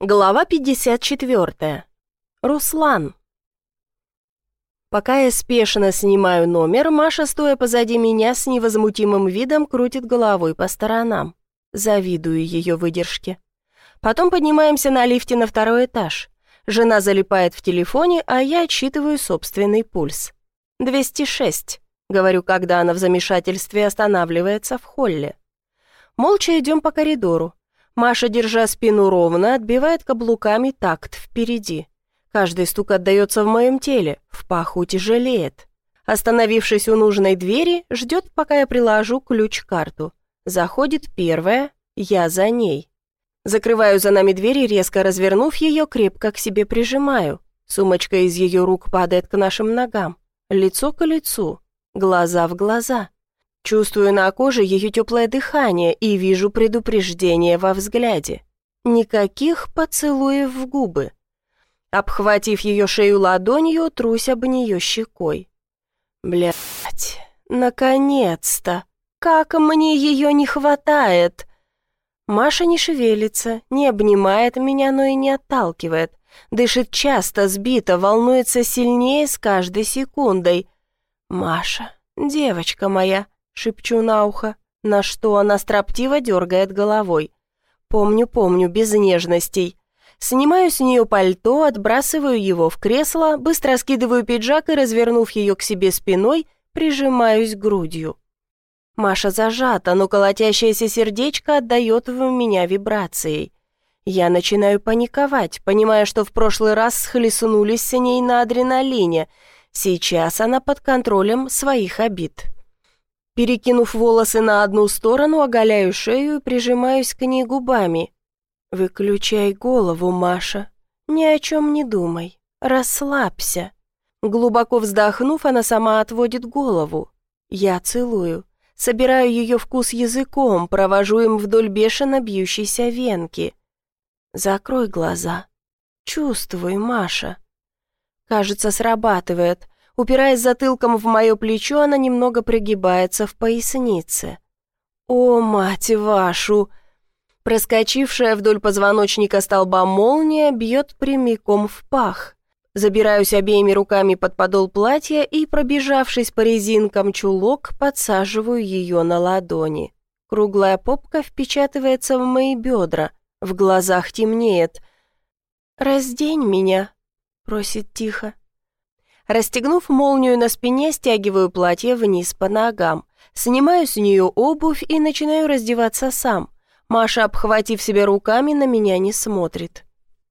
Глава 54. Руслан. Пока я спешно снимаю номер, Маша, стоя позади меня, с невозмутимым видом крутит головой по сторонам. Завидую ее выдержке. Потом поднимаемся на лифте на второй этаж. Жена залипает в телефоне, а я отсчитываю собственный пульс. «206», — говорю, когда она в замешательстве останавливается в холле. Молча идем по коридору. Маша, держа спину ровно, отбивает каблуками такт впереди. Каждый стук отдается в моем теле, в паху тяжелеет. Остановившись у нужной двери, ждет, пока я приложу ключ-карту. Заходит первая, я за ней. Закрываю за нами дверь и, резко развернув ее, крепко к себе прижимаю. Сумочка из ее рук падает к нашим ногам. Лицо к лицу, глаза в глаза. Чувствую на коже ее теплое дыхание и вижу предупреждение во взгляде. Никаких поцелуев в губы. Обхватив ее шею ладонью, трусь об нее щекой. Блять, наконец-то! Как мне ее не хватает! Маша не шевелится, не обнимает меня, но и не отталкивает. Дышит часто, сбито, волнуется сильнее с каждой секундой. «Маша, девочка моя, шепчу на ухо, на что она строптиво дергает головой. Помню, помню, без нежностей. Снимаю с нее пальто, отбрасываю его в кресло, быстро скидываю пиджак и, развернув ее к себе спиной, прижимаюсь грудью. Маша зажата, но колотящееся сердечко отдает в меня вибрацией. Я начинаю паниковать, понимая, что в прошлый раз схлестнулись с ней на адреналине. Сейчас она под контролем своих обид. Перекинув волосы на одну сторону, оголяю шею и прижимаюсь к ней губами. «Выключай голову, Маша. Ни о чем не думай. Расслабься». Глубоко вздохнув, она сама отводит голову. Я целую. Собираю ее вкус языком, провожу им вдоль бешено бьющейся венки. «Закрой глаза. Чувствуй, Маша». Кажется, срабатывает. Упираясь затылком в мое плечо, она немного пригибается в пояснице. «О, мать вашу!» Проскочившая вдоль позвоночника столба молния бьет прямиком в пах. Забираюсь обеими руками под подол платья и, пробежавшись по резинкам чулок, подсаживаю ее на ладони. Круглая попка впечатывается в мои бедра, в глазах темнеет. «Раздень меня», — просит тихо. Расстегнув молнию на спине, стягиваю платье вниз по ногам. Снимаю с нее обувь и начинаю раздеваться сам. Маша, обхватив себя руками, на меня не смотрит.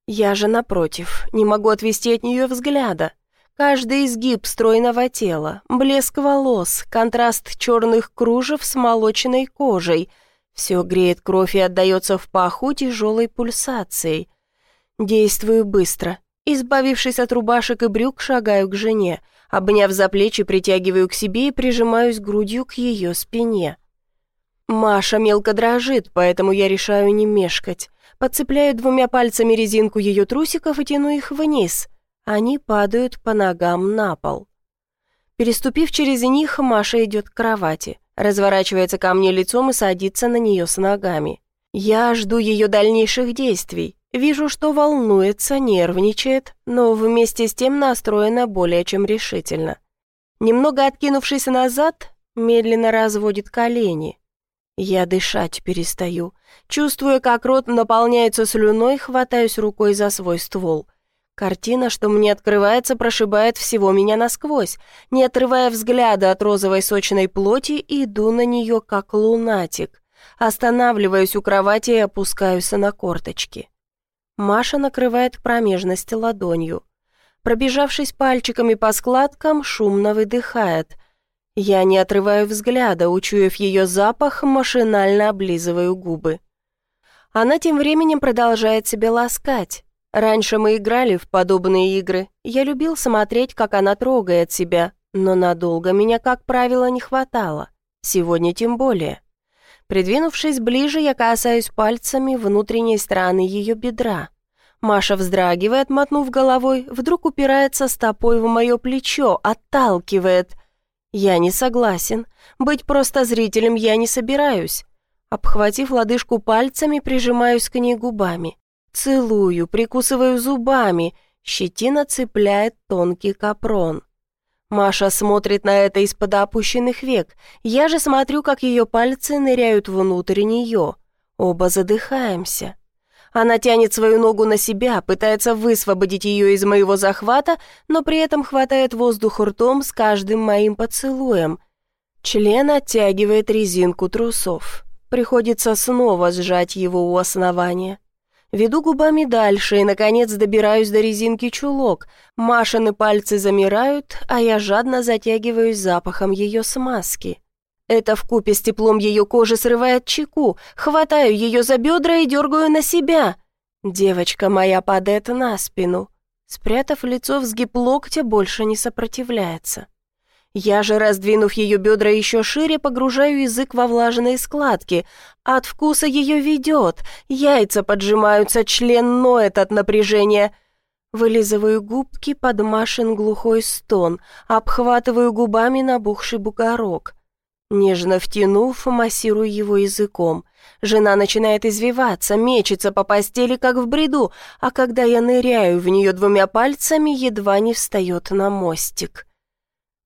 Я же, напротив, не могу отвести от нее взгляда. Каждый изгиб стройного тела, блеск волос, контраст черных кружев с молочной кожей — все греет кровь и отдается в паху тяжелой пульсацией. Действую быстро — Избавившись от рубашек и брюк, шагаю к жене. Обняв за плечи, притягиваю к себе и прижимаюсь грудью к ее спине. Маша мелко дрожит, поэтому я решаю не мешкать. Подцепляю двумя пальцами резинку ее трусиков и тяну их вниз. Они падают по ногам на пол. Переступив через них, Маша идет к кровати, разворачивается ко мне лицом и садится на нее с ногами. Я жду ее дальнейших действий. Вижу, что волнуется, нервничает, но вместе с тем настроена более чем решительно. Немного откинувшись назад, медленно разводит колени. Я дышать перестаю. Чувствуя, как рот наполняется слюной, хватаюсь рукой за свой ствол. Картина, что мне открывается, прошибает всего меня насквозь. Не отрывая взгляда от розовой сочной плоти, иду на нее, как лунатик. Останавливаюсь у кровати и опускаюсь на корточки. Маша накрывает промежность ладонью. Пробежавшись пальчиками по складкам, шумно выдыхает. Я не отрываю взгляда, учуяв ее запах, машинально облизываю губы. Она тем временем продолжает себя ласкать. Раньше мы играли в подобные игры. Я любил смотреть, как она трогает себя, но надолго меня, как правило, не хватало. Сегодня тем более. Придвинувшись ближе, я касаюсь пальцами внутренней стороны ее бедра. Маша вздрагивает, мотнув головой, вдруг упирается стопой в мое плечо, отталкивает. Я не согласен. Быть просто зрителем я не собираюсь. Обхватив лодыжку пальцами, прижимаюсь к ней губами. Целую, прикусываю зубами, щетина цепляет тонкий капрон. Маша смотрит на это из-под опущенных век. Я же смотрю, как ее пальцы ныряют внутрь нее. Оба задыхаемся. Она тянет свою ногу на себя, пытается высвободить ее из моего захвата, но при этом хватает воздух ртом с каждым моим поцелуем. Член оттягивает резинку трусов. Приходится снова сжать его у основания. Веду губами дальше и, наконец, добираюсь до резинки чулок. Машины пальцы замирают, а я жадно затягиваюсь запахом ее смазки. Это вкупе с теплом ее кожи срывает чеку, хватаю ее за бедра и дергаю на себя. Девочка моя падает на спину. Спрятав лицо в сгиб локтя, больше не сопротивляется. Я же, раздвинув ее бедра еще шире, погружаю язык во влажные складки. От вкуса ее ведет, яйца поджимаются, член ноет от напряжения. Вылизываю губки под Машин глухой стон, обхватываю губами набухший бугорок. Нежно втянув, массирую его языком. Жена начинает извиваться, мечется по постели, как в бреду, а когда я ныряю в нее двумя пальцами, едва не встает на мостик.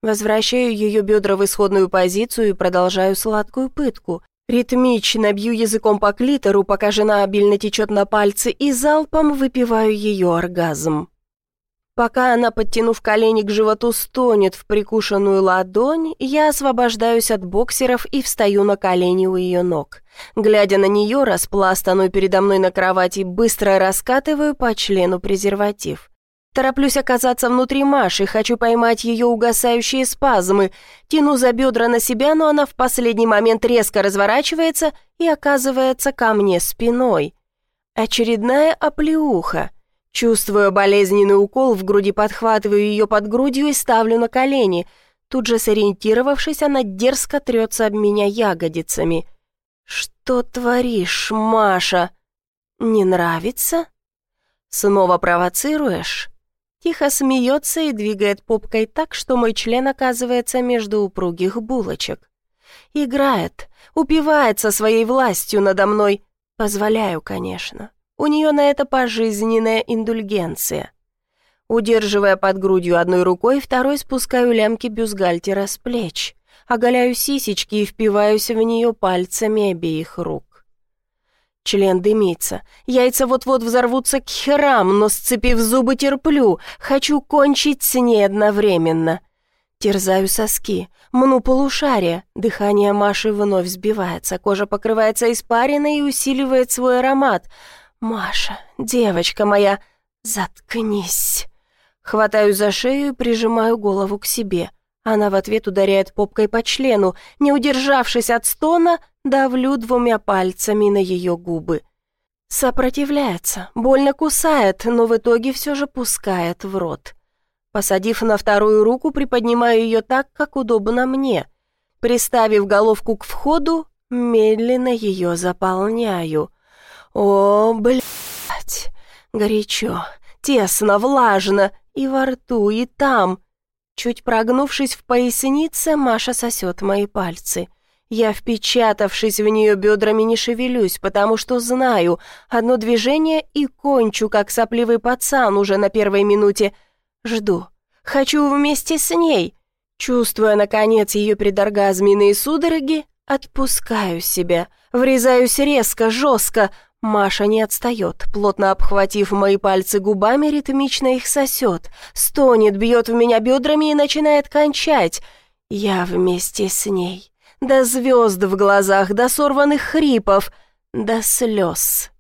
Возвращаю ее бедра в исходную позицию и продолжаю сладкую пытку. Ритмично бью языком по клитору, пока жена обильно течет на пальцы, и залпом выпиваю ее оргазм. Пока она, подтянув колени к животу, стонет в прикушенную ладонь, я освобождаюсь от боксеров и встаю на колени у ее ног. Глядя на нее, распластанную передо мной на кровати, быстро раскатываю по члену презерватив. Тороплюсь оказаться внутри Маши, хочу поймать ее угасающие спазмы. Тяну за бедра на себя, но она в последний момент резко разворачивается и оказывается ко мне спиной. Очередная оплеуха. Чувствую болезненный укол в груди, подхватываю ее под грудью и ставлю на колени. Тут же сориентировавшись, она дерзко трется об меня ягодицами. «Что творишь, Маша? Не нравится? Снова провоцируешь?» Тихо смеется и двигает попкой так, что мой член оказывается между упругих булочек. Играет, упивается своей властью надо мной. Позволяю, конечно. У нее на это пожизненная индульгенция. Удерживая под грудью одной рукой, второй спускаю лямки бюстгальтера с плеч. Оголяю сисечки и впиваюсь в нее пальцами обеих рук. Член дымится. Яйца вот-вот взорвутся к херам, но, сцепив зубы, терплю. Хочу кончить с ней одновременно. Терзаю соски, мну полушария. Дыхание Маши вновь сбивается, кожа покрывается испариной и усиливает свой аромат. «Маша, девочка моя, заткнись!» Хватаю за шею и прижимаю голову к себе. Она в ответ ударяет попкой по члену. Не удержавшись от стона, давлю двумя пальцами на ее губы. Сопротивляется, больно кусает, но в итоге все же пускает в рот. Посадив на вторую руку, приподнимаю ее так, как удобно мне. Приставив головку к входу, медленно ее заполняю. О, блядь, горячо, тесно, влажно, и во рту, и там — Чуть прогнувшись в пояснице, Маша сосет мои пальцы. Я, впечатавшись в нее бедрами, не шевелюсь, потому что знаю, одно движение и кончу, как сопливый пацан уже на первой минуте. Жду. Хочу вместе с ней. Чувствуя, наконец, ее предоргазменные судороги, отпускаю себя. Врезаюсь резко, жестко, Маша не отстает, плотно обхватив мои пальцы губами, ритмично их сосет, стонет, бьет в меня бедрами и начинает кончать. Я вместе с ней. До звезд в глазах, до сорванных хрипов, до слез.